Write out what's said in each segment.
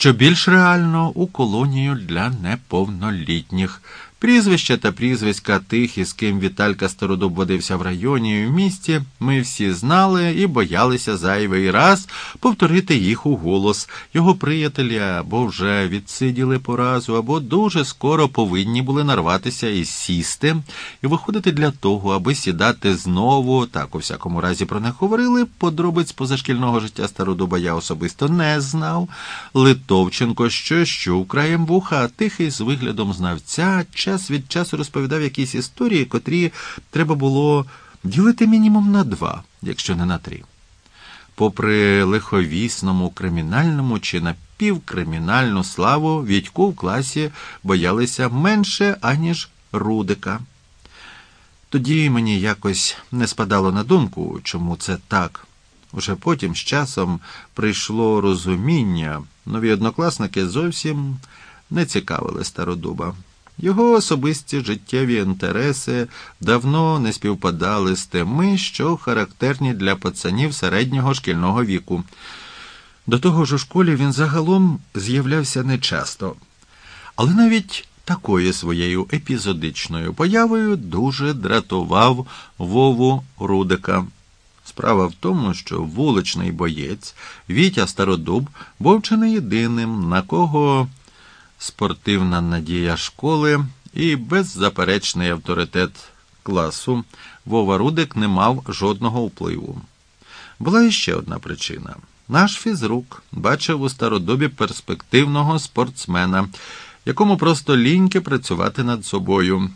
що більш реально у колонію для неповнолітніх. Прізвища та прізвиська тих, із ким Віталька Стародуб водився в районі і в місті, ми всі знали і боялися зайвий раз повторити їх у голос. Його приятелі або вже відсиділи поразу, або дуже скоро повинні були нарватися і сісти, і виходити для того, аби сідати знову. Так у всякому разі про них говорили. Подробиць позашкільного життя Стародуба я особисто не знав. Литовченко що що краєм вуха, тихий з виглядом знавця час від часу розповідав якісь історії, котрі треба було ділити мінімум на два, якщо не на три. Попри лиховісному кримінальному чи напівкримінальну славу, Відьку в класі боялися менше, аніж Рудика. Тоді мені якось не спадало на думку, чому це так. Уже потім з часом прийшло розуміння, нові однокласники зовсім не цікавили стародуба. Його особисті життєві інтереси давно не співпадали з тими, що характерні для пацанів середнього шкільного віку. До того ж у школі він загалом з'являвся нечасто, але навіть такою своєю епізодичною появою дуже дратував Вову Рудика. Справа в тому, що вуличний боєць Вітя Стародуб був чи не єдиним, на кого спортивна надія школи і беззаперечний авторитет класу Вова Рудик не мав жодного впливу. Була іще одна причина. Наш фізрук бачив у стародобі перспективного спортсмена, якому просто ліньки працювати над собою.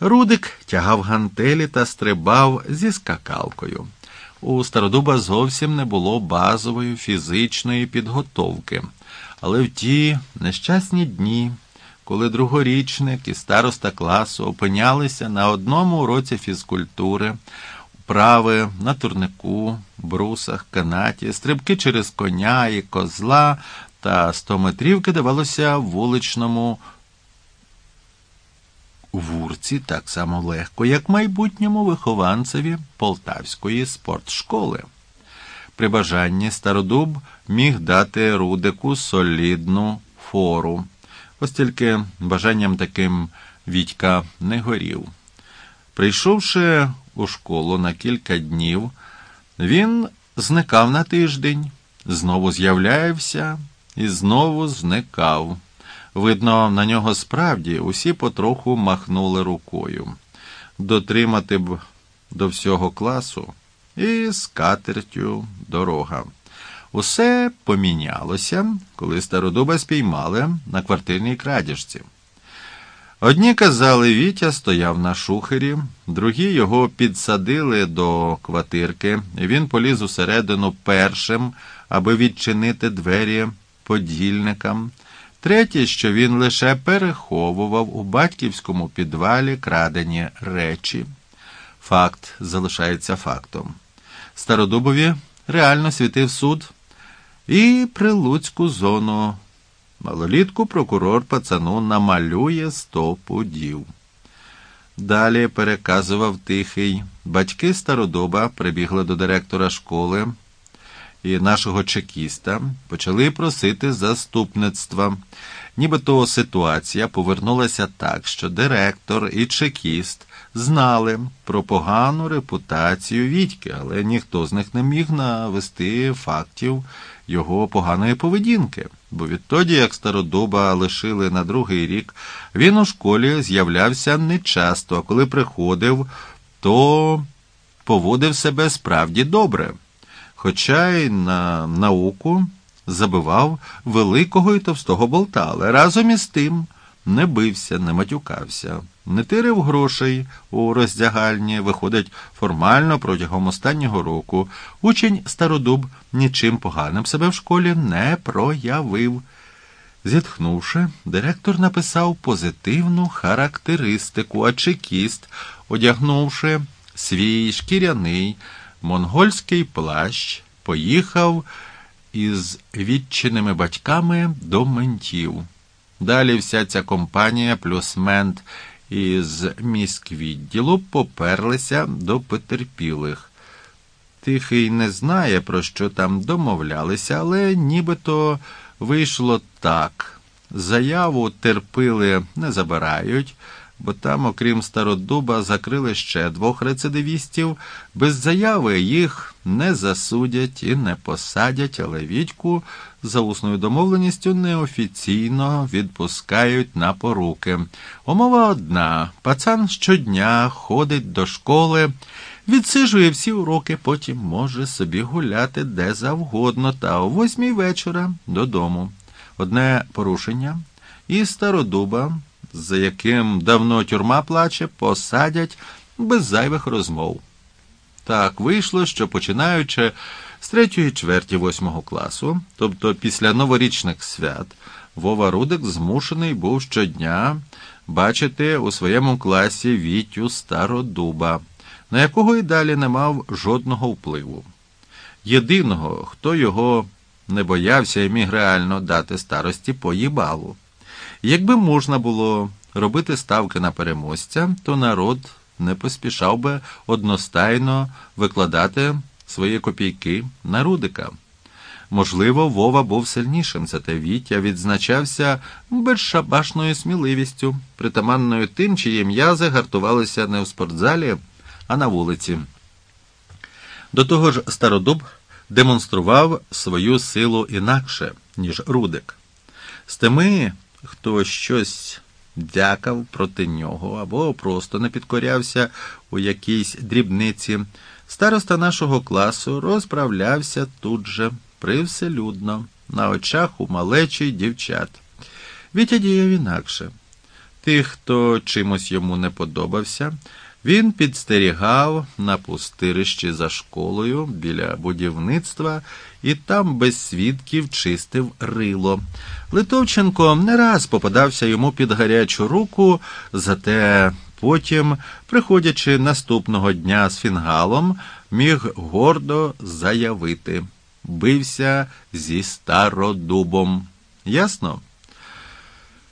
Рудик тягав гантелі та стрибав зі скакалкою. У стародуба зовсім не було базової фізичної підготовки. Але в ті нещасні дні, коли другорічник і староста класу опинялися на одному уроці фізкультури, вправи на турнику, брусах, канаті, стрибки через коня і козла та стометрівки давалося вуличному вурці так само легко, як майбутньому вихованцеві полтавської спортшколи. При бажанні стародуб міг дати Рудику солідну фору, ось тільки бажанням таким Вітька не горів. Прийшовши у школу на кілька днів, він зникав на тиждень, знову з'являється і знову зникав. Видно, на нього справді усі потроху махнули рукою. Дотримати б до всього класу і з катертю дорога. Усе помінялося, коли стародуба спіймали на квартирній крадіжці. Одні казали, Вітя стояв на шухері, другі його підсадили до квартирки, він поліз усередину першим, аби відчинити двері подільникам. Третє, що він лише переховував у батьківському підвалі крадені речі. Факт залишається фактом. Стародубові реально світив суд і прилуцьку зону. Малолітку прокурор пацану намалює сто пудів. Далі переказував тихий. Батьки стародоба прибігли до директора школи і нашого чекіста почали просити заступництва. Нібито ситуація повернулася так, що директор і чекіст знали про погану репутацію Вітьки, але ніхто з них не міг навести фактів його поганої поведінки. Бо відтоді, як стародоба лишили на другий рік, він у школі з'являвся нечасто, а коли приходив, то поводив себе справді добре. Хоча й на науку забивав великого і товстого болта, але разом із тим не бився, не матюкався, не тирив грошей у роздягальні, виходить формально протягом останнього року. Учень стародуб нічим поганим себе в школі не проявив. Зітхнувши, директор написав позитивну характеристику, а чекіст, одягнувши свій шкіряний монгольський плащ, поїхав із відчинними батьками до ментів. Далі вся ця компанія плюс мент із міськвідділу поперлися до потерпілих. Тихий не знає, про що там домовлялися, але нібито вийшло так. Заяву терпили не забирають, бо там, окрім стародуба, закрили ще двох рецидивістів. Без заяви їх не засудять і не посадять, але Вітьку за усною домовленістю неофіційно відпускають на поруки. Умова одна: пацан щодня ходить до школи. Відсижує всі уроки, потім може собі гуляти де завгодно, та о восьмій вечора додому. Одне порушення і стародуба, за яким давно тюрма плаче, посадять без зайвих розмов. Так вийшло, що починаючи з третьої чверті восьмого класу, тобто після новорічних свят, Вова Рудик змушений був щодня бачити у своєму класі Вітю Стародуба на якого й далі не мав жодного впливу. Єдиного, хто його не боявся і міг реально дати старості поїбалу. Якби можна було робити ставки на переможця, то народ не поспішав би одностайно викладати свої копійки на Рудика. Можливо, Вова був сильнішим, зате Вітя відзначався безшабашною сміливістю, притаманною тим, чиї м'язи гартувалися не в спортзалі а на вулиці. До того ж, стародуб демонстрував свою силу інакше, ніж Рудик. З тими, хто щось дякав проти нього або просто не підкорявся у якійсь дрібниці, староста нашого класу розправлявся тут же привселюдно, на очах у малечі дівчат. Вітя діяв інакше. Тих, хто чимось йому не подобався, він підстерігав на пустирищі за школою біля будівництва і там без свідків чистив рило. Литовченко не раз попадався йому під гарячу руку, зате потім, приходячи наступного дня з фінгалом, міг гордо заявити бився зі стародубом. Ясно?